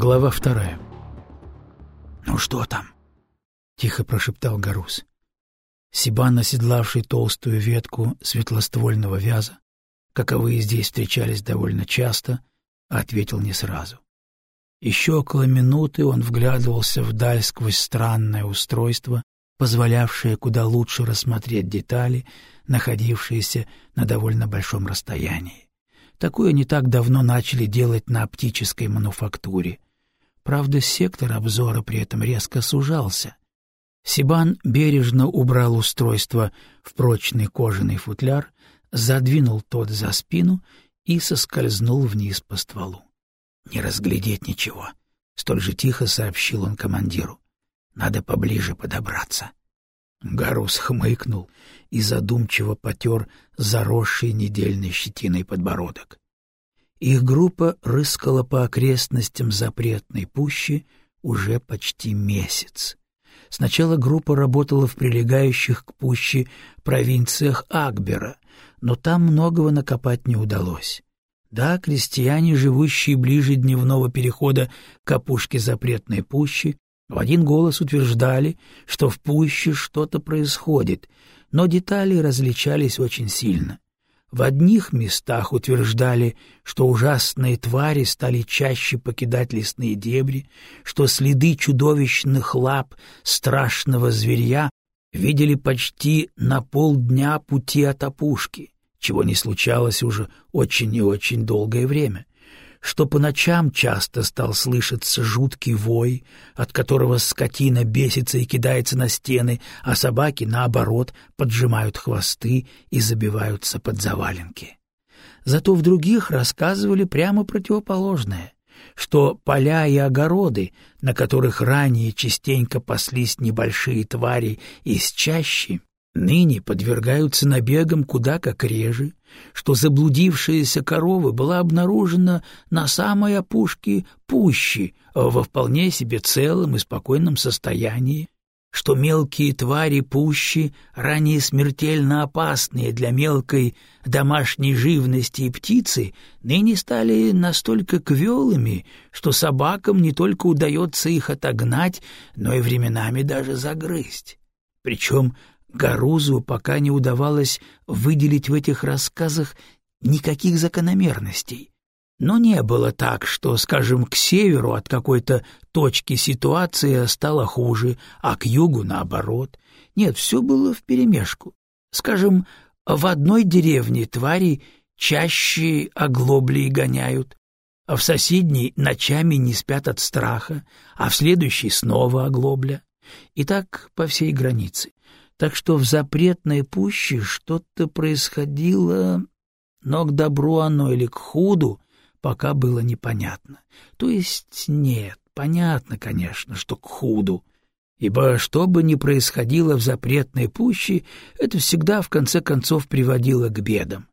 Глава вторая. «Ну что там?» — тихо прошептал Гарус. Сибан, оседлавший толстую ветку светлоствольного вяза, каковые здесь встречались довольно часто, ответил не сразу. Еще около минуты он вглядывался вдаль сквозь странное устройство, позволявшее куда лучше рассмотреть детали, находившиеся на довольно большом расстоянии. Такое не так давно начали делать на оптической мануфактуре. Правда, сектор обзора при этом резко сужался. Сибан бережно убрал устройство в прочный кожаный футляр, задвинул тот за спину и соскользнул вниз по стволу. «Не разглядеть ничего», — столь же тихо сообщил он командиру. «Надо поближе подобраться». Гарус хмыкнул и задумчиво потер заросший недельной щетиной подбородок. Их группа рыскала по окрестностям запретной пущи уже почти месяц. Сначала группа работала в прилегающих к пуще провинциях Акбера, но там многого накопать не удалось. Да, крестьяне, живущие ближе дневного перехода к опушке запретной пущи, в один голос утверждали, что в пуще что-то происходит, но детали различались очень сильно. В одних местах утверждали, что ужасные твари стали чаще покидать лесные дебри, что следы чудовищных лап страшного зверя видели почти на полдня пути от опушки, чего не случалось уже очень и очень долгое время что по ночам часто стал слышаться жуткий вой, от которого скотина бесится и кидается на стены, а собаки, наоборот, поджимают хвосты и забиваются под заваленки. Зато в других рассказывали прямо противоположное, что поля и огороды, на которых ранее частенько паслись небольшие твари из чащи, ныне подвергаются набегам куда как реже, что заблудившаяся корова была обнаружена на самой опушке пущи во вполне себе целом и спокойном состоянии, что мелкие твари пущи, ранее смертельно опасные для мелкой домашней живности и птицы, ныне стали настолько квелыми, что собакам не только удается их отогнать, но и временами даже загрызть. Причем Гарузу пока не удавалось выделить в этих рассказах никаких закономерностей. Но не было так, что, скажем, к северу от какой-то точки ситуация стала хуже, а к югу наоборот. Нет, все было вперемешку. Скажем, в одной деревне твари чаще оглобли гоняют, а в соседней ночами не спят от страха, а в следующей снова оглобля. И так по всей границе так что в запретной пуще что-то происходило, но к добру оно или к худу пока было непонятно. То есть нет, понятно, конечно, что к худу, ибо что бы ни происходило в запретной пуще, это всегда в конце концов приводило к бедам.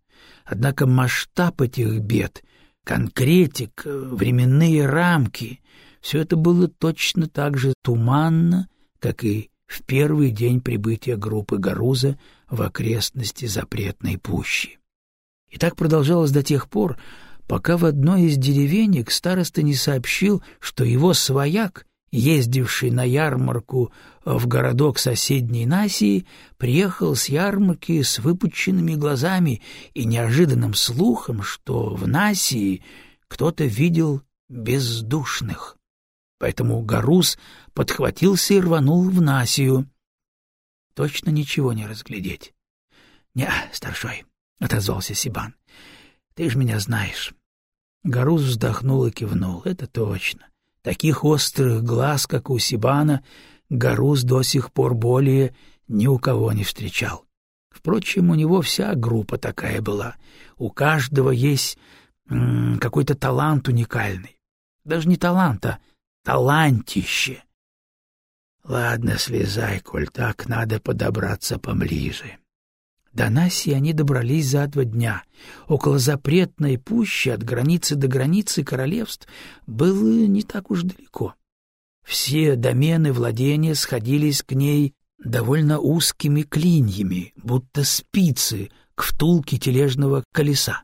Однако масштаб этих бед, конкретик, временные рамки — все это было точно так же туманно, как и в первый день прибытия группы Гаруза в окрестности запретной пущи. И так продолжалось до тех пор, пока в одной из деревенек староста не сообщил, что его свояк, ездивший на ярмарку в городок соседней Насии, приехал с ярмарки с выпученными глазами и неожиданным слухом, что в Насии кто-то видел бездушных. Поэтому Гарус подхватился и рванул в Насию. Точно ничего не разглядеть. — Не, старшой, — отозвался Сибан, — ты ж меня знаешь. Гарус вздохнул и кивнул. — Это точно. Таких острых глаз, как у Сибана, Гарус до сих пор более ни у кого не встречал. Впрочем, у него вся группа такая была. У каждого есть какой-то талант уникальный. Даже не талант, а талантище. Ладно, слезай, коль так, надо подобраться поближе. До Наси они добрались за два дня. Около запретной пущи от границы до границы королевств было не так уж далеко. Все домены владения сходились к ней довольно узкими клиньями, будто спицы к втулке тележного колеса.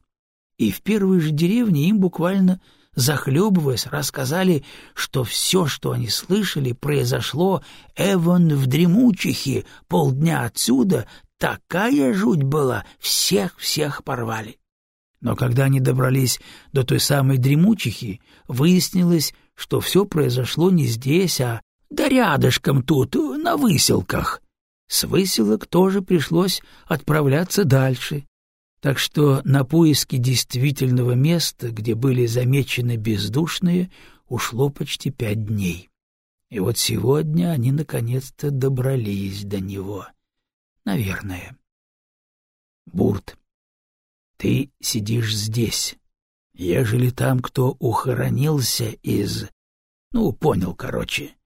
И в первой же деревне им буквально захлебываясь, рассказали, что все, что они слышали, произошло Эван в Дремучихе, полдня отсюда, такая жуть была, всех-всех порвали. Но когда они добрались до той самой Дремучихи, выяснилось, что все произошло не здесь, а да рядышком тут, на выселках. С выселок тоже пришлось отправляться дальше. Так что на поиски действительного места, где были замечены бездушные, ушло почти пять дней. И вот сегодня они наконец-то добрались до него. Наверное. Бурт, ты сидишь здесь. Ежели там кто ухоронился из... Ну, понял, короче.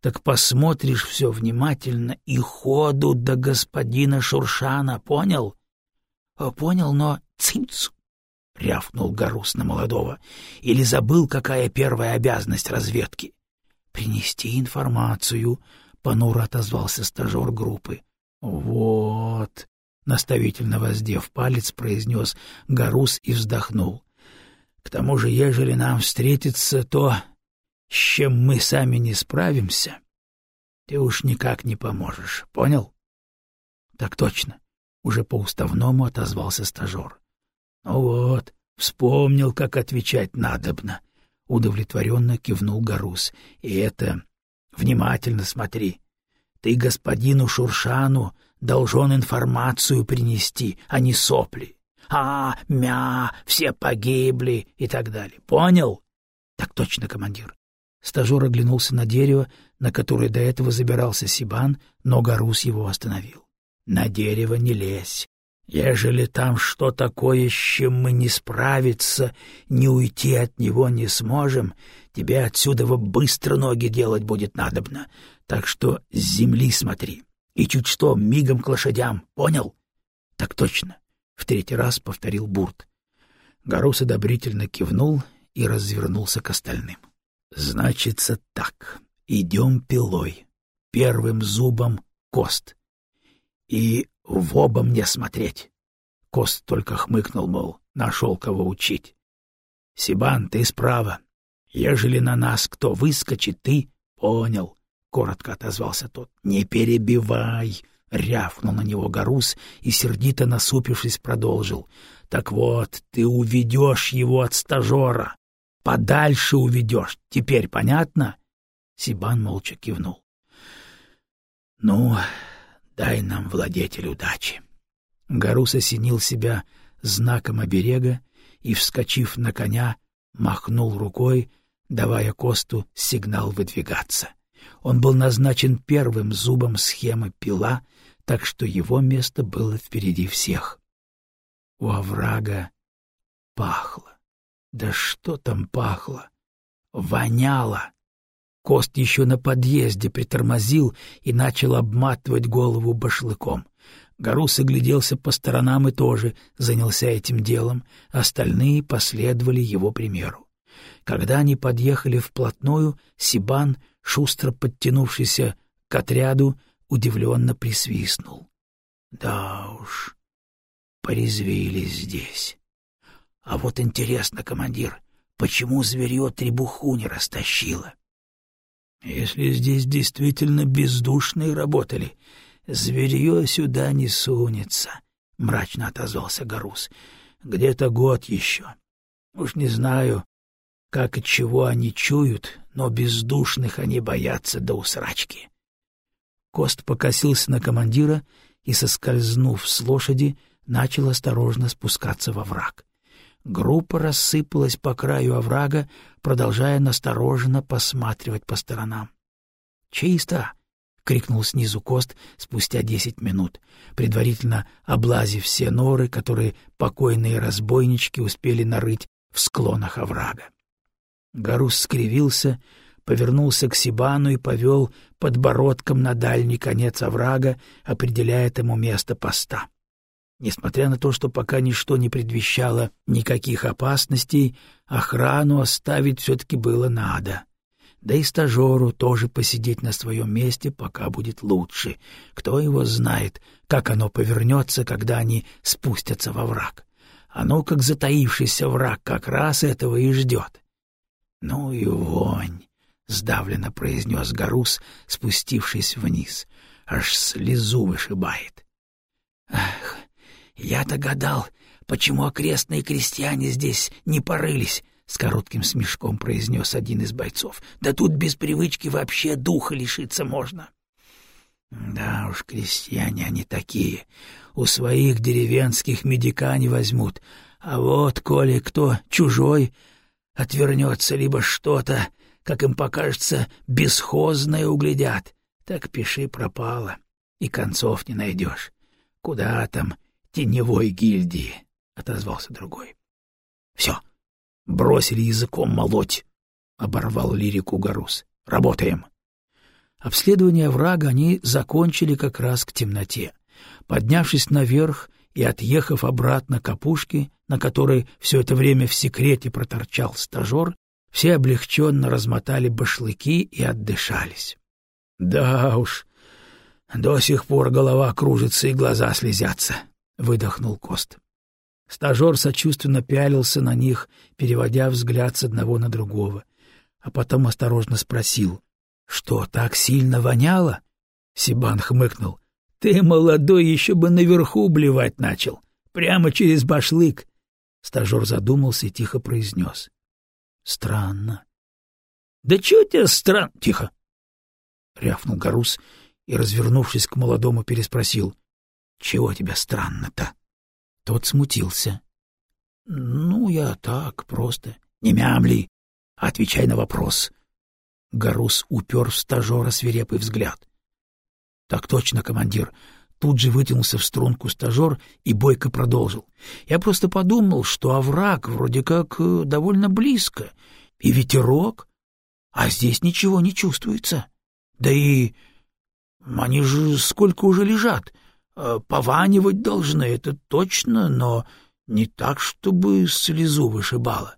Так посмотришь все внимательно и ходу до господина Шуршана, понял? — Понял, но цимц! — рявкнул Гарус на молодого. — Или забыл, какая первая обязанность разведки? — Принести информацию, — понуро отозвался стажер группы. — Вот, — наставительно воздев палец, произнес Гарус и вздохнул. — К тому же, ежели нам встретится то, с чем мы сами не справимся, ты уж никак не поможешь, понял? — Так точно. Уже по-уставному отозвался стажер. — Ну вот, вспомнил, как отвечать надобно. Удовлетворенно кивнул Гарус. — И это... Внимательно смотри. Ты господину Шуршану должен информацию принести, а не сопли. А, мя, все погибли и так далее. Понял? Так точно, командир. Стажер оглянулся на дерево, на которое до этого забирался Сибан, но Гарус его остановил. На дерево не лезь. Ежели там что такое, с чем мы не справиться, не уйти от него не сможем, тебе отсюда быстро ноги делать будет надобно. Так что с земли смотри. И чуть что, мигом к лошадям, понял? — Так точно, — в третий раз повторил Бурт. Гарус одобрительно кивнул и развернулся к остальным. — Значится так, идем пилой. Первым зубом — кост — и в оба мне смотреть. Кост только хмыкнул, мол, нашел кого учить. — Сибан, ты справа. Ежели на нас кто выскочит, ты понял, — коротко отозвался тот. — Не перебивай, — рявкнул на него Гарус и, сердито насупившись, продолжил. — Так вот, ты уведешь его от стажера. Подальше уведешь. Теперь понятно? Сибан молча кивнул. — Ну, Дай нам, владетель, удачи. Гарус осенил себя знаком оберега и, вскочив на коня, махнул рукой, давая Косту сигнал выдвигаться. Он был назначен первым зубом схемы пила, так что его место было впереди всех. У оврага пахло. Да что там пахло? Воняло. Кост еще на подъезде притормозил и начал обматывать голову башлыком. Гарус огляделся по сторонам и тоже занялся этим делом, остальные последовали его примеру. Когда они подъехали вплотную, Сибан, шустро подтянувшийся к отряду, удивленно присвистнул. — Да уж, порезвились здесь. А вот интересно, командир, почему зверье требуху не растащило? Если здесь действительно бездушные работали, зверье сюда не сунется, — мрачно отозвался Гарус. — Где-то год еще. Уж не знаю, как и чего они чуют, но бездушных они боятся до усрачки. Кост покосился на командира и, соскользнув с лошади, начал осторожно спускаться во враг. Группа рассыпалась по краю оврага, продолжая настороженно посматривать по сторонам. «Чисто!» — крикнул снизу Кост спустя десять минут, предварительно облазив все норы, которые покойные разбойнички успели нарыть в склонах оврага. Гарус скривился, повернулся к Сибану и повел подбородком на дальний конец оврага, определяя тому место поста. Несмотря на то, что пока ничто не предвещало никаких опасностей, охрану оставить все-таки было надо. Да и стажеру тоже посидеть на своем месте пока будет лучше. Кто его знает, как оно повернется, когда они спустятся во враг. Оно, как затаившийся враг, как раз этого и ждет. — Ну и вонь! — сдавленно произнес Гарус, спустившись вниз. Аж слезу вышибает. — Ах, я-то гадал, почему окрестные крестьяне здесь не порылись, — с коротким смешком произнес один из бойцов. — Да тут без привычки вообще духа лишиться можно. — Да уж, крестьяне они такие. У своих деревенских медика не возьмут. А вот, коли кто чужой отвернется, либо что-то, как им покажется, бесхозное углядят, так пиши пропало, и концов не найдешь. Куда там теневой гильдии? — отозвался другой. — Все, бросили языком молоть, — оборвал лирику Гарус. — Работаем. Обследование врага они закончили как раз к темноте. Поднявшись наверх и отъехав обратно к опушке, на которой все это время в секрете проторчал стажер, все облегченно размотали башлыки и отдышались. — Да уж, до сих пор голова кружится и глаза слезятся, — выдохнул Кост. Стажер сочувственно пялился на них, переводя взгляд с одного на другого, а потом осторожно спросил, «Что, так сильно воняло?» Сибан хмыкнул. «Ты, молодой, еще бы наверху блевать начал, прямо через башлык!» Стажер задумался и тихо произнес. «Странно». «Да чего тебе странно?» «Тихо!» — рявкнул Гарус и, развернувшись к молодому, переспросил. «Чего тебе странно-то?» Тот смутился. — Ну, я так, просто. — Не мямли, отвечай на вопрос. Гарус упер в стажера свирепый взгляд. — Так точно, командир. Тут же вытянулся в струнку стажер и бойко продолжил. Я просто подумал, что овраг вроде как э, довольно близко, и ветерок, а здесь ничего не чувствуется. Да и они же сколько уже лежат, пованивать должны, это точно, но не так, чтобы слезу вышибало.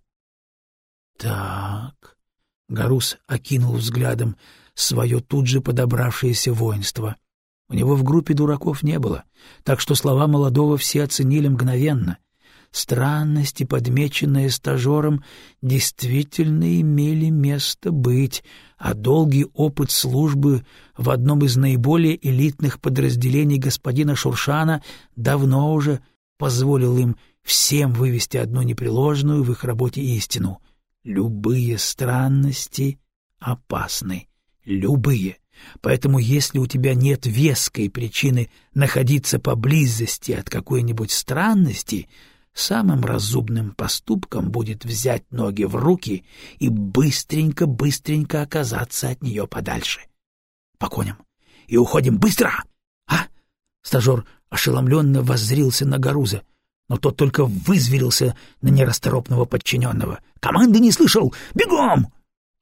Так, Гарус окинул взглядом свое тут же подобравшееся воинство. У него в группе дураков не было, так что слова молодого все оценили мгновенно. Странности, подмеченные стажером, действительно имели место быть, а долгий опыт службы в одном из наиболее элитных подразделений господина Шуршана давно уже позволил им всем вывести одну непреложную в их работе истину. Любые странности опасны. Любые. Поэтому если у тебя нет веской причины находиться поблизости от какой-нибудь странности — самым разумным поступком будет взять ноги в руки и быстренько-быстренько оказаться от нее подальше. По коням. И уходим быстро! А? Стажер ошеломленно воззрился на Гаруза, но тот только вызверился на нерасторопного подчиненного. «Команды не слышал! Бегом!»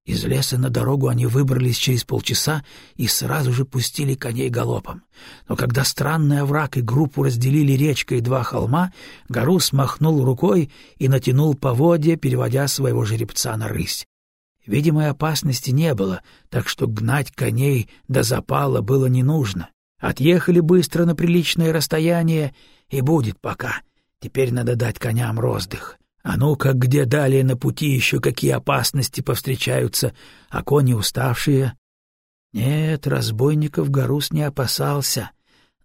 Из леса на дорогу они выбрались через полчаса и сразу же пустили коней галопом. Но когда странный овраг и группу разделили речкой и два холма, Гарус махнул рукой и натянул поводья, переводя своего жеребца на рысь. Видимой опасности не было, так что гнать коней до запала было не нужно. Отъехали быстро на приличное расстояние, и будет пока. Теперь надо дать коням роздых. А ну как где далее на пути еще какие опасности повстречаются, а кони уставшие? Нет, разбойников Гарус не опасался.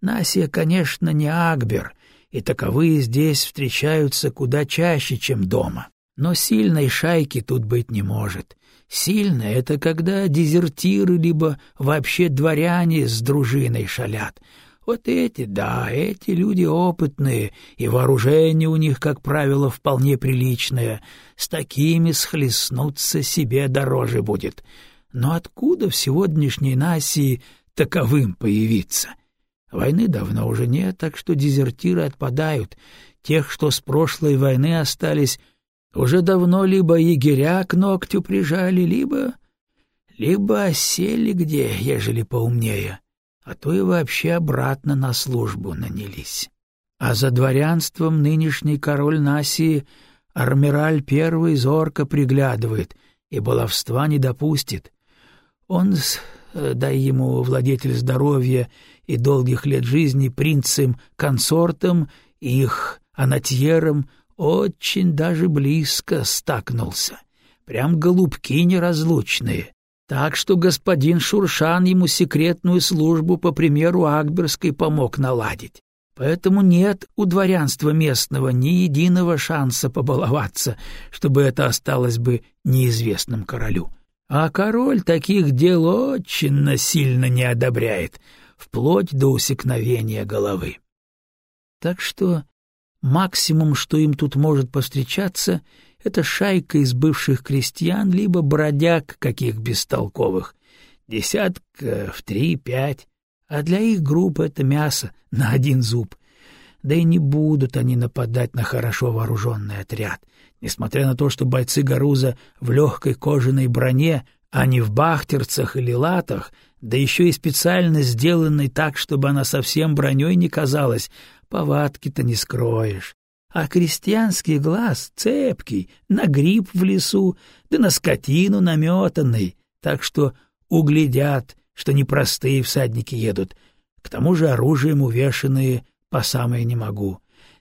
Насия, конечно, не Акбер, и таковые здесь встречаются куда чаще, чем дома. Но сильной шайки тут быть не может. Сильная — это когда дезертиры либо вообще дворяне с дружиной шалят — вот эти, да, эти люди опытные, и вооружение у них, как правило, вполне приличное. С такими схлестнуться себе дороже будет. Но откуда в сегодняшней Насии таковым появиться? Войны давно уже нет, так что дезертиры отпадают. Тех, что с прошлой войны остались, уже давно либо егеря к ногтю прижали, либо... либо осели где, ежели поумнее а то и вообще обратно на службу нанялись. А за дворянством нынешний король Насии Армираль Первый зорко приглядывает и баловства не допустит. Он, э, дай ему владетель здоровья и долгих лет жизни, принцем-консортом и их анатьером очень даже близко стакнулся. прям голубки неразлучные. Так что господин Шуршан ему секретную службу по примеру Акберской помог наладить. Поэтому нет у дворянства местного ни единого шанса побаловаться, чтобы это осталось бы неизвестным королю. А король таких дел очень насильно не одобряет, вплоть до усекновения головы. Так что максимум, что им тут может повстречаться, это шайка из бывших крестьян, либо бродяг каких бестолковых, десятка в три-пять, а для их группы это мясо на один зуб. Да и не будут они нападать на хорошо вооруженный отряд, несмотря на то, что бойцы Гаруза в легкой кожаной броне, а не в бахтерцах или латах, да еще и специально сделанной так, чтобы она совсем броней не казалась, повадки-то не скроешь. А крестьянский глаз цепкий, на гриб в лесу, да на скотину наметанный, так что углядят, что непростые всадники едут, к тому же оружием увешанные по самое не могу.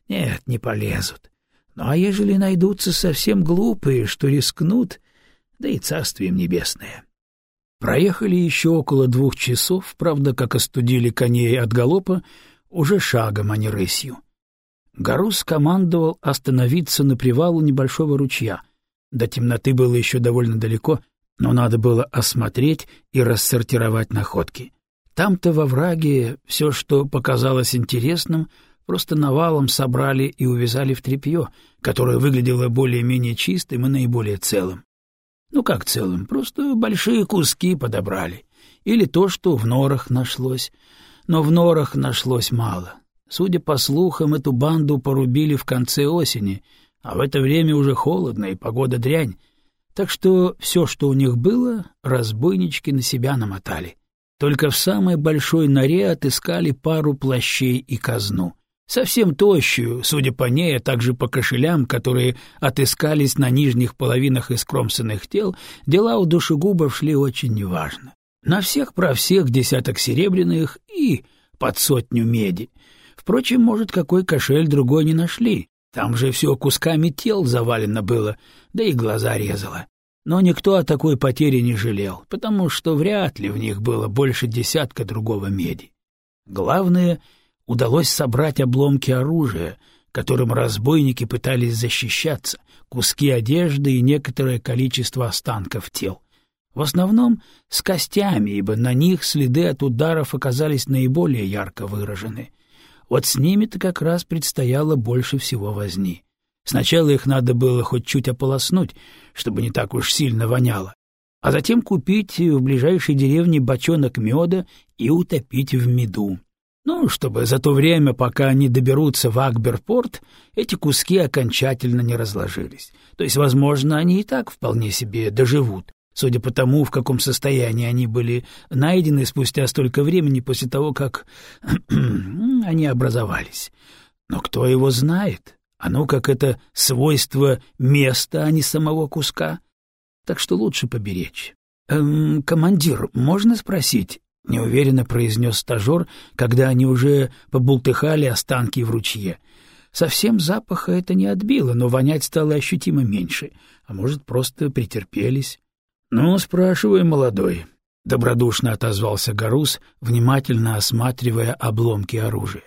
Нет, не полезут. Ну а ежели найдутся совсем глупые, что рискнут, да и царствие им небесное. Проехали еще около двух часов, правда, как остудили коней от галопа, уже шагом, а не рысью. Гарус командовал остановиться на привалу небольшого ручья. До темноты было еще довольно далеко, но надо было осмотреть и рассортировать находки. Там-то во враге все, что показалось интересным, просто навалом собрали и увязали в тряпье, которое выглядело более-менее чистым и наиболее целым. Ну как целым, просто большие куски подобрали. Или то, что в норах нашлось. Но в норах нашлось мало. Судя по слухам, эту банду порубили в конце осени, а в это время уже холодно и погода дрянь, так что все, что у них было, разбойнички на себя намотали. Только в самой большой норе отыскали пару плащей и казну. Совсем тощую, судя по ней, а также по кошелям, которые отыскались на нижних половинах искромсанных тел, дела у душегубов шли очень неважно. На всех про всех десяток серебряных и под сотню меди — Впрочем, может, какой кошель другой не нашли. Там же все кусками тел завалено было, да и глаза резало. Но никто о такой потере не жалел, потому что вряд ли в них было больше десятка другого меди. Главное, удалось собрать обломки оружия, которым разбойники пытались защищаться, куски одежды и некоторое количество останков тел. В основном с костями, ибо на них следы от ударов оказались наиболее ярко выражены — вот с ними-то как раз предстояло больше всего возни. Сначала их надо было хоть чуть ополоснуть, чтобы не так уж сильно воняло, а затем купить в ближайшей деревне бочонок меда и утопить в меду. Ну, чтобы за то время, пока они доберутся в Акберпорт, эти куски окончательно не разложились. То есть, возможно, они и так вполне себе доживут, судя по тому, в каком состоянии они были найдены спустя столько времени после того, как они образовались. Но кто его знает? Оно как это свойство места, а не самого куска. Так что лучше поберечь. «Эм, «Командир, можно спросить?» — неуверенно произнес стажер, когда они уже побултыхали останки в ручье. Совсем запаха это не отбило, но вонять стало ощутимо меньше, а может, просто претерпелись. «Ну, спрашивай, молодой», — добродушно отозвался Гарус, внимательно осматривая обломки оружия.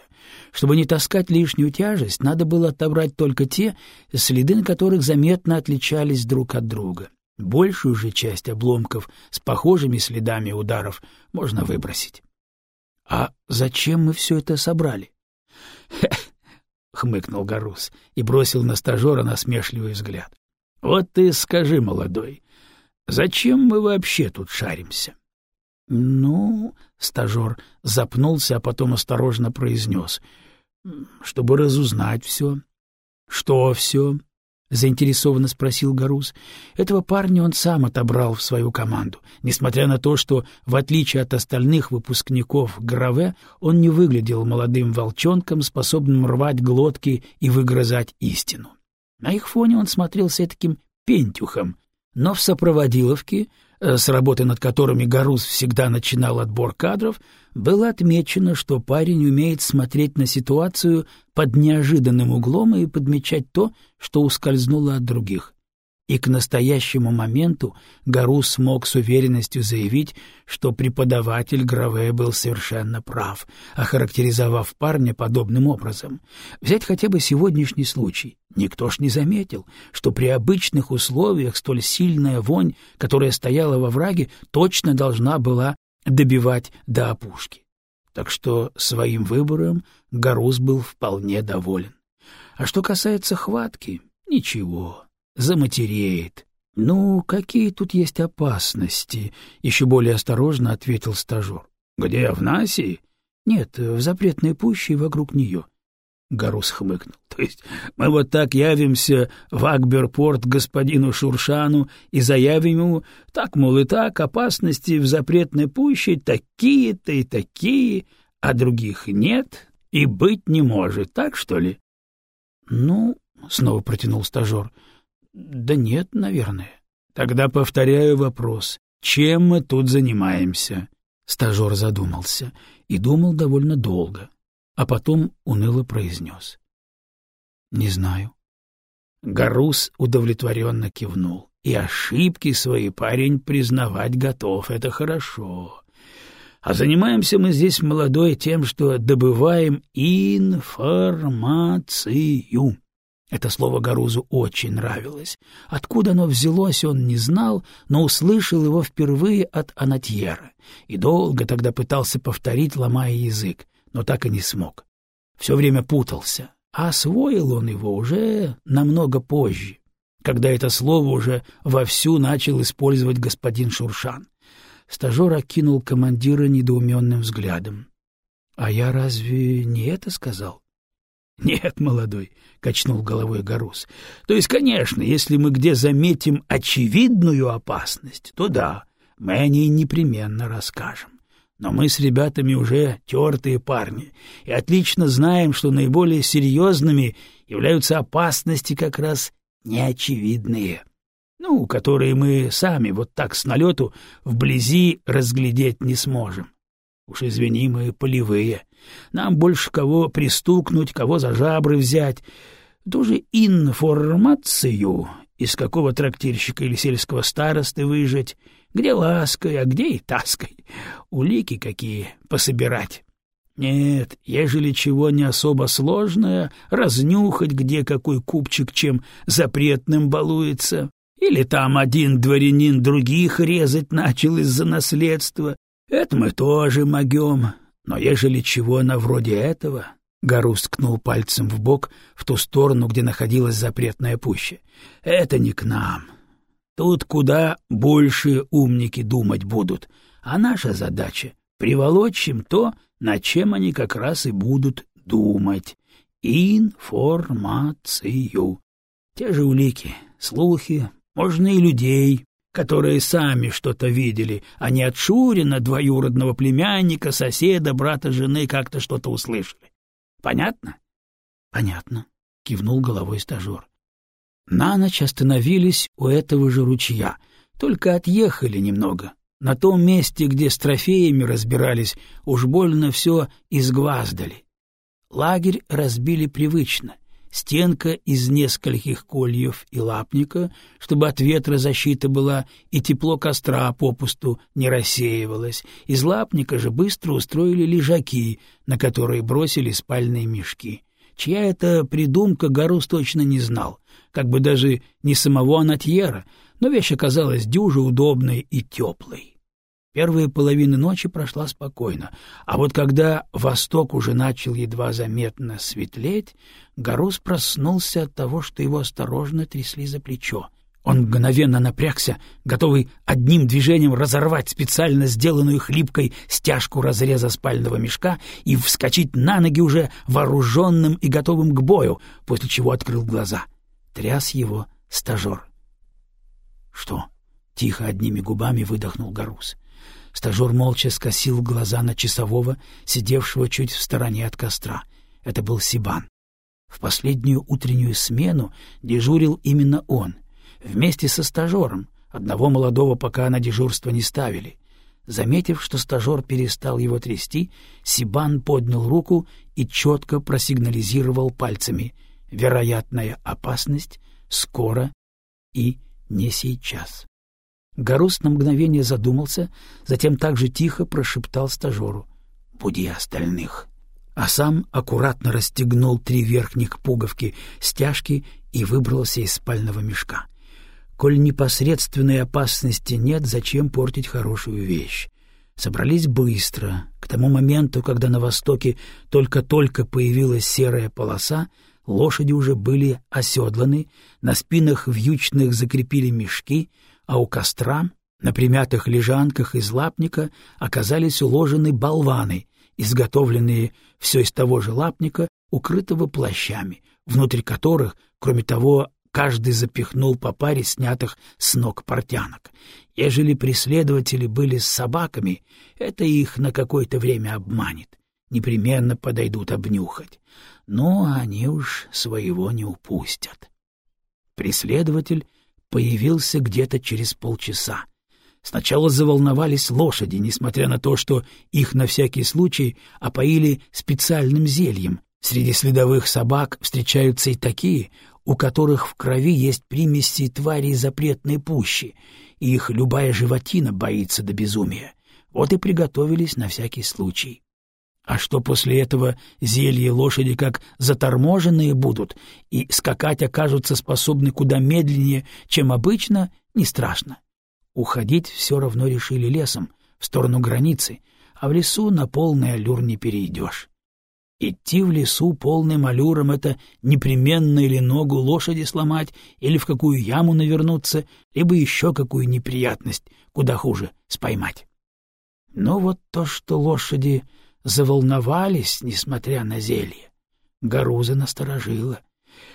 Чтобы не таскать лишнюю тяжесть, надо было отобрать только те, следы на которых заметно отличались друг от друга. Большую же часть обломков с похожими следами ударов можно выбросить. — А зачем мы все это собрали? — хмыкнул Гарус и бросил на стажера насмешливый взгляд. — Вот ты скажи, молодой, Зачем мы вообще тут шаримся? — Ну, — стажер запнулся, а потом осторожно произнес, — чтобы разузнать все. — Что все? — заинтересованно спросил Гарус. Этого парня он сам отобрал в свою команду, несмотря на то, что, в отличие от остальных выпускников Граве, он не выглядел молодым волчонком, способным рвать глотки и выгрызать истину. На их фоне он смотрелся таким пентюхом, но в сопроводиловке, э, с работы над которыми Гарус всегда начинал отбор кадров, было отмечено, что парень умеет смотреть на ситуацию под неожиданным углом и подмечать то, что ускользнуло от других. И к настоящему моменту Гарус смог с уверенностью заявить, что преподаватель Граве был совершенно прав, охарактеризовав парня подобным образом. Взять хотя бы сегодняшний случай. Никто ж не заметил, что при обычных условиях столь сильная вонь, которая стояла во враге, точно должна была добивать до опушки. Так что своим выбором Гарус был вполне доволен. А что касается хватки, ничего заматереет. — Ну, какие тут есть опасности? — еще более осторожно ответил стажер. — Где, в Насе? — Нет, в запретной пуще и вокруг нее. Гарус хмыкнул. — То есть мы вот так явимся в Акберпорт господину Шуршану и заявим ему, так, мол, и так, опасности в запретной пуще такие-то и такие, а других нет и быть не может, так что ли? — Ну, — снова протянул стажер, — да нет, наверное. Тогда повторяю вопрос. Чем мы тут занимаемся? Стажер задумался и думал довольно долго, а потом уныло произнес. Не знаю. Гарус удовлетворенно кивнул. И ошибки свои парень признавать готов, это хорошо. А занимаемся мы здесь, молодой, тем, что добываем информацию. Это слово Гарузу очень нравилось. Откуда оно взялось, он не знал, но услышал его впервые от Анатьера и долго тогда пытался повторить, ломая язык, но так и не смог. Все время путался, а освоил он его уже намного позже, когда это слово уже вовсю начал использовать господин Шуршан. Стажер окинул командира недоуменным взглядом. — А я разве не это сказал? — Нет, молодой, — качнул головой Гарус. — То есть, конечно, если мы где заметим очевидную опасность, то да, мы о ней непременно расскажем. Но мы с ребятами уже тертые парни и отлично знаем, что наиболее серьезными являются опасности как раз неочевидные, ну, которые мы сами вот так с налету вблизи разглядеть не сможем. Уж извини, мы полевые. Нам больше кого пристукнуть, кого за жабры взять. Тоже информацию из какого трактирщика или сельского старосты выжать, где лаской, а где и таской. Улики какие пособирать. Нет, ежели чего не особо сложное, разнюхать, где какой купчик чем запретным балуется, или там один дворянин других резать начал из-за наследства, это мы тоже могем, но ежели чего на вроде этого...» Гарус ткнул пальцем в бок в ту сторону, где находилась запретная пуща. «Это не к нам. Тут куда больше умники думать будут, а наша задача — приволочь им то, над чем они как раз и будут думать. Информацию. Те же улики, слухи, можно и людей которые сами что-то видели, а не от Шурина, двоюродного племянника, соседа, брата жены, как-то что-то услышали. Понятно? — Понятно, — кивнул головой стажер. На ночь остановились у этого же ручья, только отъехали немного. На том месте, где с трофеями разбирались, уж больно все изгваздали. Лагерь разбили привычно — стенка из нескольких кольев и лапника, чтобы от ветра защита была и тепло костра попусту не рассеивалось. Из лапника же быстро устроили лежаки, на которые бросили спальные мешки. Чья это придумка, Гарус точно не знал, как бы даже не самого Анатьера, но вещь оказалась дюже удобной и теплой. Первая половина ночи прошла спокойно, а вот когда восток уже начал едва заметно светлеть, Гарус проснулся от того, что его осторожно трясли за плечо. Он мгновенно напрягся, готовый одним движением разорвать специально сделанную хлипкой стяжку разреза спального мешка и вскочить на ноги уже вооруженным и готовым к бою, после чего открыл глаза. Тряс его стажер. — Что? — тихо одними губами выдохнул Гарус. Стажер молча скосил глаза на часового, сидевшего чуть в стороне от костра. Это был Сибан. В последнюю утреннюю смену дежурил именно он, вместе со стажером. Одного молодого пока на дежурство не ставили. Заметив, что стажер перестал его трясти, Сибан поднял руку и четко просигнализировал пальцами. Вероятная опасность скоро и не сейчас. Гарус на мгновение задумался, затем также тихо прошептал стажеру «Буди остальных». А сам аккуратно расстегнул три верхних пуговки стяжки и выбрался из спального мешка. Коль непосредственной опасности нет, зачем портить хорошую вещь? Собрались быстро. К тому моменту, когда на востоке только-только появилась серая полоса, лошади уже были оседланы, на спинах вьючных закрепили мешки, а у костра, на примятых лежанках из лапника, оказались уложены болваны, изготовленные все из того же лапника, укрытого плащами, внутри которых, кроме того, каждый запихнул по паре снятых с ног портянок. Ежели преследователи были с собаками, это их на какое-то время обманет. Непременно подойдут обнюхать. Но они уж своего не упустят. Преследователь появился где-то через полчаса. Сначала заволновались лошади, несмотря на то, что их на всякий случай опоили специальным зельем. Среди следовых собак встречаются и такие, у которых в крови есть примеси тварей запретной пущи, и их любая животина боится до безумия. Вот и приготовились на всякий случай. А что после этого зелье лошади как заторможенные будут и скакать окажутся способны куда медленнее, чем обычно, не страшно. Уходить все равно решили лесом, в сторону границы, а в лесу на полный аллюр не перейдешь. Идти в лесу полным аллюром — это непременно или ногу лошади сломать, или в какую яму навернуться, либо еще какую неприятность, куда хуже, споймать. Но вот то, что лошади заволновались, несмотря на зелье. Гаруза насторожила.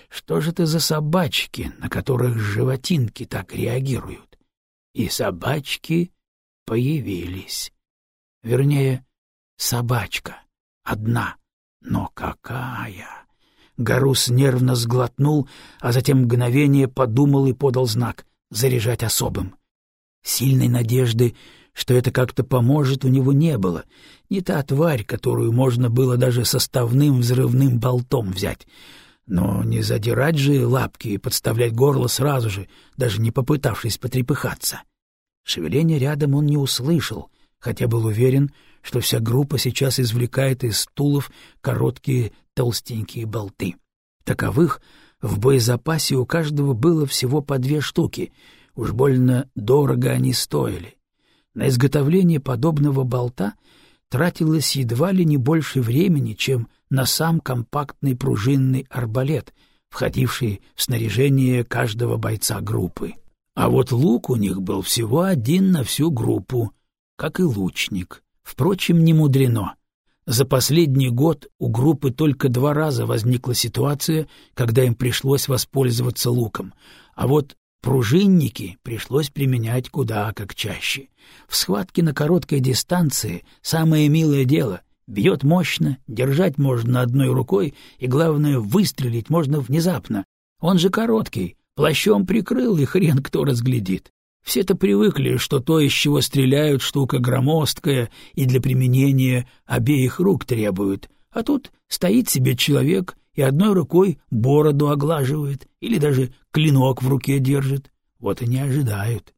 Что же это за собачки, на которых животинки так реагируют? И собачки появились. Вернее, собачка. Одна. Но какая! Гарус нервно сглотнул, а затем мгновение подумал и подал знак — заряжать особым. Сильной надежды что это как-то поможет, у него не было. Не та тварь, которую можно было даже составным взрывным болтом взять. Но не задирать же лапки и подставлять горло сразу же, даже не попытавшись потрепыхаться. Шевеление рядом он не услышал, хотя был уверен, что вся группа сейчас извлекает из стулов короткие толстенькие болты. Таковых в боезапасе у каждого было всего по две штуки, уж больно дорого они стоили. На изготовление подобного болта тратилось едва ли не больше времени, чем на сам компактный пружинный арбалет, входивший в снаряжение каждого бойца группы. А вот лук у них был всего один на всю группу, как и лучник. Впрочем, не мудрено. За последний год у группы только два раза возникла ситуация, когда им пришлось воспользоваться луком, а вот Пружинники пришлось применять куда как чаще. В схватке на короткой дистанции самое милое дело — бьет мощно, держать можно одной рукой, и, главное, выстрелить можно внезапно. Он же короткий, плащом прикрыл, и хрен кто разглядит. Все-то привыкли, что то, из чего стреляют, штука громоздкая и для применения обеих рук требует. А тут стоит себе человек и одной рукой бороду оглаживает или даже клинок в руке держит. Вот и не ожидают.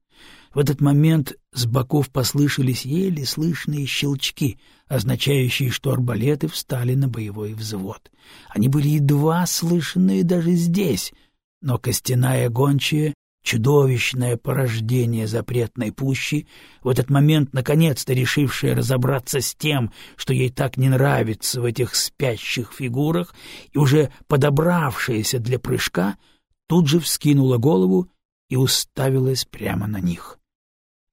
В этот момент с боков послышались еле слышные щелчки, означающие, что арбалеты встали на боевой взвод. Они были едва слышанные даже здесь, но костяная гончая чудовищное порождение запретной пущи, в этот момент наконец-то решившая разобраться с тем, что ей так не нравится в этих спящих фигурах, и уже подобравшаяся для прыжка, тут же вскинула голову и уставилась прямо на них.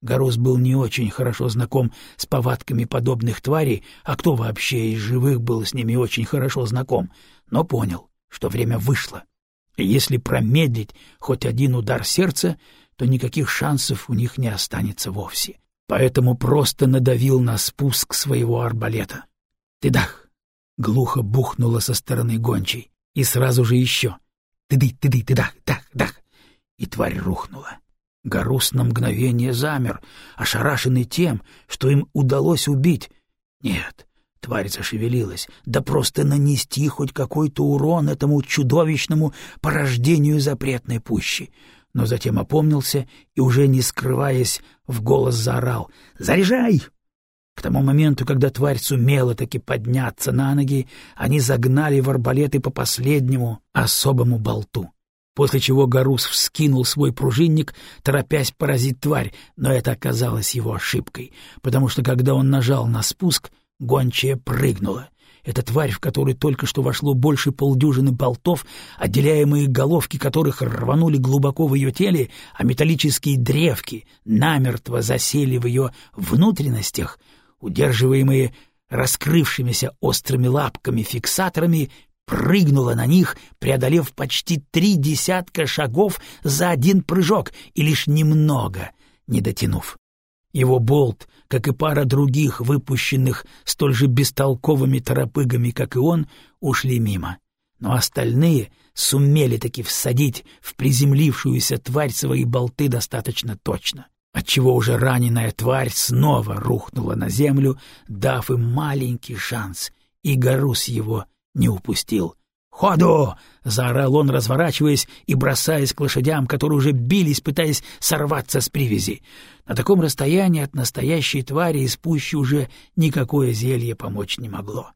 Горос был не очень хорошо знаком с повадками подобных тварей, а кто вообще из живых был с ними очень хорошо знаком, но понял, что время вышло, если промедлить хоть один удар сердца, то никаких шансов у них не останется вовсе. Поэтому просто надавил на спуск своего арбалета. «Тыдах!» — глухо бухнуло со стороны гончей. И сразу же еще. «Тыды, тыды, тыдах, дах, дах!» И тварь рухнула. Гарус на мгновение замер, ошарашенный тем, что им удалось убить. Нет, Тварь зашевелилась. Да просто нанести хоть какой-то урон этому чудовищному порождению запретной пущи. но затем опомнился и, уже не скрываясь, в голос заорал «Заряжай!». К тому моменту, когда тварь сумела таки подняться на ноги, они загнали в арбалеты по последнему особому болту. После чего Гарус вскинул свой пружинник, торопясь поразить тварь, но это оказалось его ошибкой, потому что когда он нажал на спуск, гончая прыгнула. Эта тварь, в которой только что вошло больше полдюжины болтов, отделяемые головки которых рванули глубоко в ее теле, а металлические древки намертво засели в ее внутренностях, удерживаемые раскрывшимися острыми лапками-фиксаторами, прыгнула на них, преодолев почти три десятка шагов за один прыжок и лишь немного не дотянув. Его болт, как и пара других, выпущенных столь же бестолковыми торопыгами, как и он, ушли мимо. Но остальные сумели таки всадить в приземлившуюся тварь свои болты достаточно точно, отчего уже раненая тварь снова рухнула на землю, дав им маленький шанс, и Гарус его не упустил — «Ходу!» — заорал он, разворачиваясь и бросаясь к лошадям, которые уже бились, пытаясь сорваться с привязи. На таком расстоянии от настоящей твари из пущи уже никакое зелье помочь не могло.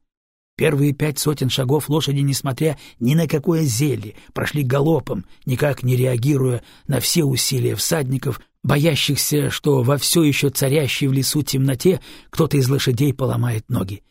Первые пять сотен шагов лошади, несмотря ни на какое зелье, прошли галопом, никак не реагируя на все усилия всадников, боящихся, что во все еще царящей в лесу темноте кто-то из лошадей поломает ноги.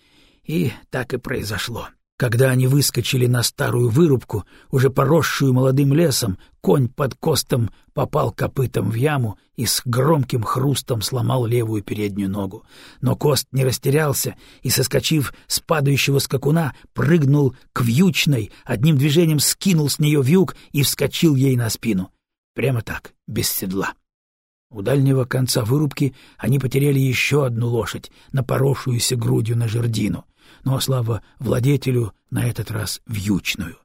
И так и произошло. Когда они выскочили на старую вырубку, уже поросшую молодым лесом, конь под костом попал копытом в яму и с громким хрустом сломал левую переднюю ногу. Но кост не растерялся и, соскочив с падающего скакуна, прыгнул к вьючной, одним движением скинул с нее вьюг и вскочил ей на спину. Прямо так, без седла. У дальнего конца вырубки они потеряли еще одну лошадь, напоровшуюся грудью на жердину но, слава владетелю, на этот раз вьючную.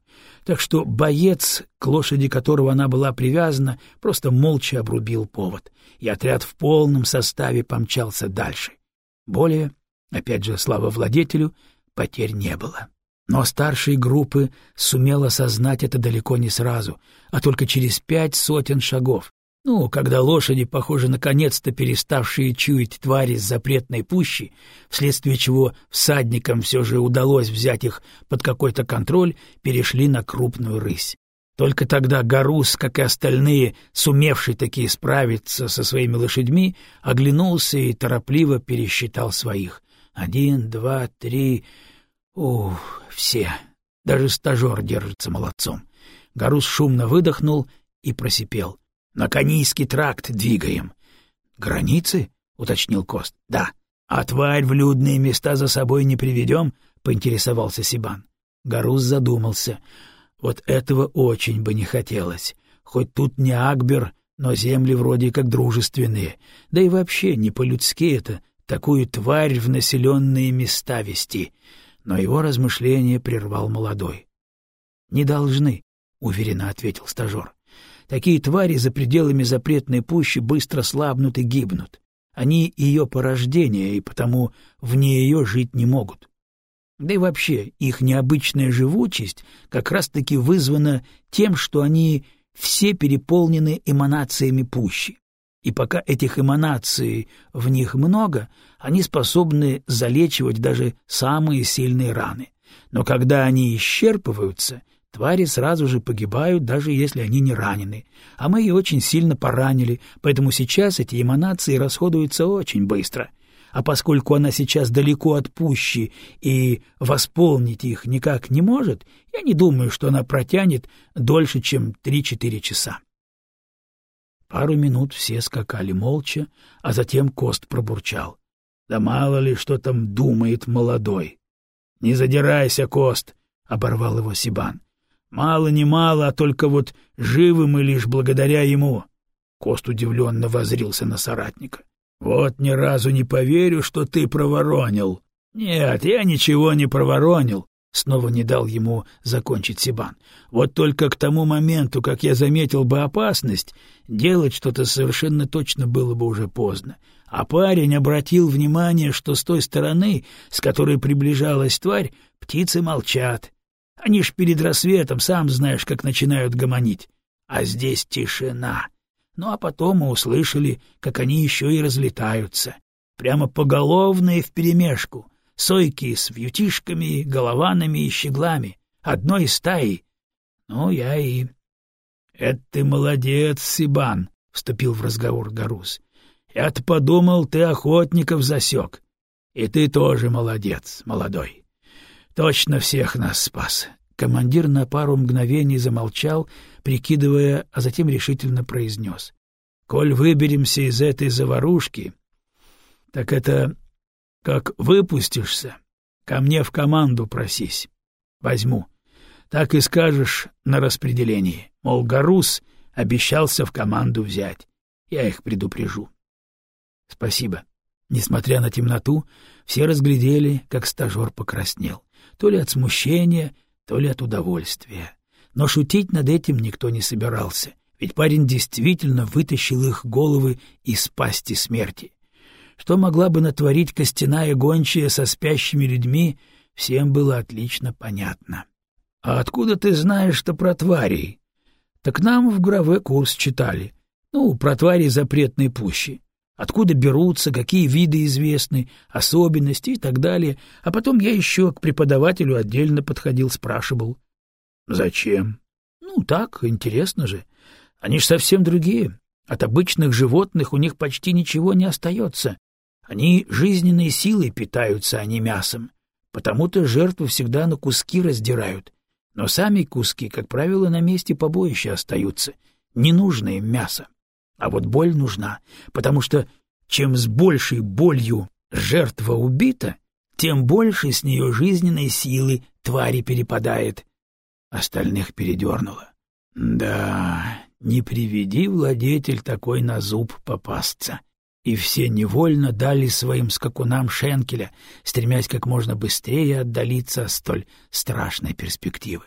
Так что боец, к лошади которого она была привязана, просто молча обрубил повод, и отряд в полном составе помчался дальше. Более, опять же, слава владетелю, потерь не было. Но старшей группы сумел осознать это далеко не сразу, а только через пять сотен шагов, ну, когда лошади, похоже, наконец-то переставшие чуять твари с запретной пущи, вследствие чего всадникам все же удалось взять их под какой-то контроль, перешли на крупную рысь. Только тогда Гарус, как и остальные, сумевшие таки справиться со своими лошадьми, оглянулся и торопливо пересчитал своих. Один, два, три... Ух, все. Даже стажер держится молодцом. Гарус шумно выдохнул и просипел. На Канийский тракт двигаем. — Границы? — уточнил Кост. — Да. — А тварь в людные места за собой не приведем? — поинтересовался Сибан. Гарус задумался. Вот этого очень бы не хотелось. Хоть тут не Акбер, но земли вроде как дружественные. Да и вообще не по-людски это, такую тварь в населенные места вести. Но его размышление прервал молодой. — Не должны, — уверенно ответил стажер. Такие твари за пределами запретной пущи быстро слабнут и гибнут. Они ее порождение, и потому вне ее жить не могут. Да и вообще, их необычная живучесть как раз-таки вызвана тем, что они все переполнены эманациями пущи. И пока этих эманаций в них много, они способны залечивать даже самые сильные раны. Но когда они исчерпываются, Твари сразу же погибают, даже если они не ранены. А мы ее очень сильно поранили, поэтому сейчас эти эманации расходуются очень быстро. А поскольку она сейчас далеко от пущи и восполнить их никак не может, я не думаю, что она протянет дольше, чем три-четыре часа. Пару минут все скакали молча, а затем Кост пробурчал. — Да мало ли, что там думает молодой. — Не задирайся, Кост! — оборвал его Сибан. Мало не мало, а только вот живы мы лишь благодаря ему. Кост удивленно возрился на соратника. Вот ни разу не поверю, что ты проворонил. Нет, я ничего не проворонил. Снова не дал ему закончить Сибан. Вот только к тому моменту, как я заметил бы опасность, делать что-то совершенно точно было бы уже поздно. А парень обратил внимание, что с той стороны, с которой приближалась тварь, птицы молчат, они ж перед рассветом, сам знаешь, как начинают гомонить. а здесь тишина. Ну а потом мы услышали, как они еще и разлетаются. Прямо поголовные вперемешку, сойки с вьютишками, голованами и щеглами, одной стаи. Ну, я и... — Это ты молодец, Сибан, — вступил в разговор Гарус. — Я-то подумал, ты охотников засек. И ты тоже молодец, молодой. Точно всех нас спас. Командир на пару мгновений замолчал, прикидывая, а затем решительно произнес. — Коль выберемся из этой заварушки, так это как выпустишься, ко мне в команду просись. Возьму. Так и скажешь на распределении. Мол, Гарус обещался в команду взять. Я их предупрежу. Спасибо. Несмотря на темноту, все разглядели, как стажер покраснел. То ли от смущения, то ли от удовольствия. Но шутить над этим никто не собирался, ведь парень действительно вытащил их головы из пасти смерти. Что могла бы натворить костяная гончая со спящими людьми, всем было отлично понятно. — А откуда ты знаешь-то про тварей? — Так нам в Граве курс читали. Ну, про твари запретной пущи. Откуда берутся, какие виды известны, особенности и так далее. А потом я еще к преподавателю отдельно подходил, спрашивал. — Зачем? — Ну, так, интересно же. Они ж совсем другие. От обычных животных у них почти ничего не остается. Они жизненной силой питаются, а не мясом. Потому-то жертву всегда на куски раздирают. Но сами куски, как правило, на месте побоища остаются. Не нужно им мясо. А вот боль нужна, потому что чем с большей болью жертва убита, тем больше с нее жизненной силы твари перепадает. Остальных передернуло. Да, не приведи, владетель, такой на зуб попасться и все невольно дали своим скакунам шенкеля, стремясь как можно быстрее отдалиться от столь страшной перспективы.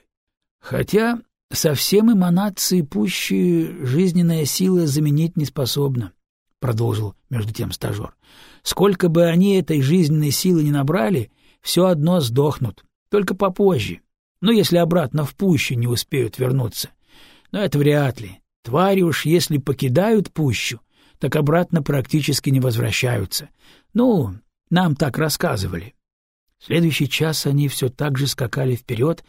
Хотя совсем эманации пущи жизненная сила заменить не способна, — продолжил между тем стажер. Сколько бы они этой жизненной силы не набрали, все одно сдохнут, только попозже, ну, если обратно в пущу не успеют вернуться. Но это вряд ли. Твари уж если покидают пущу, так обратно практически не возвращаются. Ну, нам так рассказывали. следующий час они все так же скакали вперед,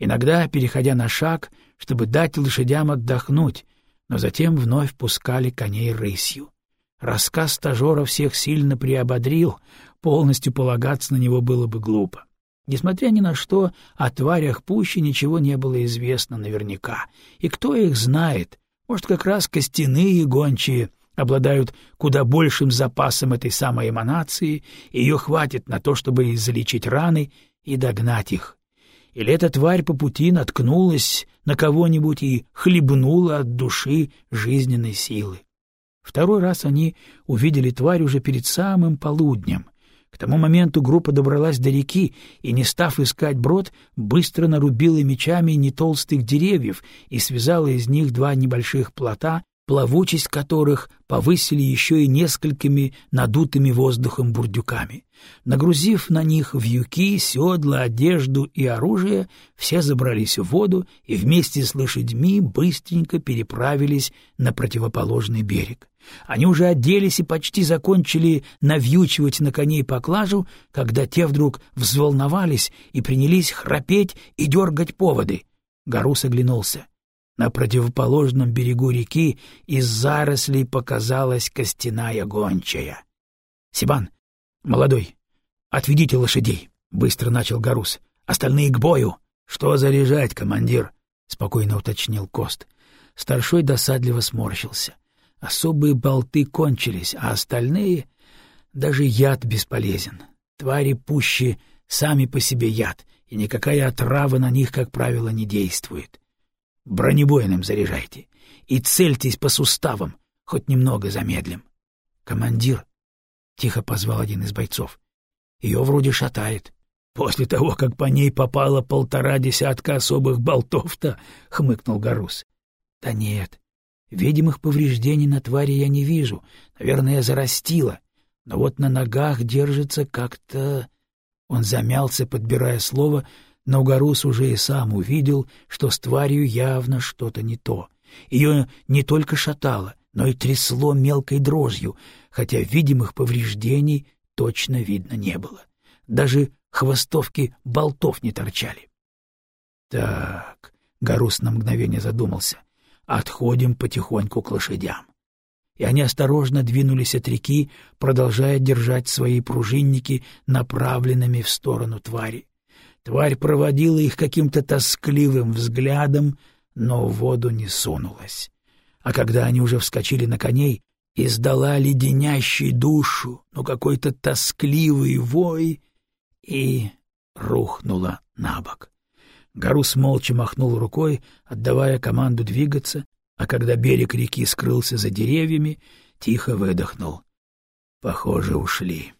иногда переходя на шаг, чтобы дать лошадям отдохнуть, но затем вновь пускали коней рысью. Рассказ стажера всех сильно приободрил, полностью полагаться на него было бы глупо. Несмотря ни на что, о тварях пуще ничего не было известно наверняка. И кто их знает? Может, как раз костяные гончие, обладают куда большим запасом этой самой эманации, и ее хватит на то, чтобы залечить раны и догнать их. Или эта тварь по пути наткнулась на кого-нибудь и хлебнула от души жизненной силы. Второй раз они увидели тварь уже перед самым полуднем. К тому моменту группа добралась до реки и, не став искать брод, быстро нарубила мечами нетолстых деревьев и связала из них два небольших плота, плавучесть которых повысили еще и несколькими надутыми воздухом бурдюками. Нагрузив на них вьюки, седла, одежду и оружие, все забрались в воду и вместе с лошадьми быстренько переправились на противоположный берег. Они уже оделись и почти закончили навьючивать на коней поклажу, когда те вдруг взволновались и принялись храпеть и дергать поводы. Гарус оглянулся. На противоположном берегу реки из зарослей показалась костяная гончая. — Сибан, молодой, отведите лошадей, — быстро начал Гарус. — Остальные к бою. — Что заряжать, командир? — спокойно уточнил Кост. Старшой досадливо сморщился. Особые болты кончились, а остальные... Даже яд бесполезен. Твари пущи сами по себе яд, и никакая отрава на них, как правило, не действует. Бронебойным заряжайте. И цельтесь по суставам, хоть немного замедлим. Командир, — тихо позвал один из бойцов, — ее вроде шатает. После того, как по ней попало полтора десятка особых болтов-то, — хмыкнул Гарус. — Да нет, видимых повреждений на твари я не вижу, наверное, зарастила, но вот на ногах держится как-то... Он замялся, подбирая слово, — но Гарус уже и сам увидел, что с тварью явно что-то не то, Ее не только шатало, но и трясло мелкой дрожью, хотя видимых повреждений точно видно не было. Даже хвостовки болтов не торчали. Так, Гарус на мгновение задумался. Отходим потихоньку к лошадям. И они осторожно двинулись от реки, продолжая держать свои пружинники направленными в сторону твари. Тварь проводила их каким-то тоскливым взглядом, но в воду не сунулась. А когда они уже вскочили на коней, издала леденящий душу, но какой-то тоскливый вой и рухнула на бок. Гарус молча махнул рукой, отдавая команду двигаться, а когда берег реки скрылся за деревьями, тихо выдохнул. Похоже, ушли.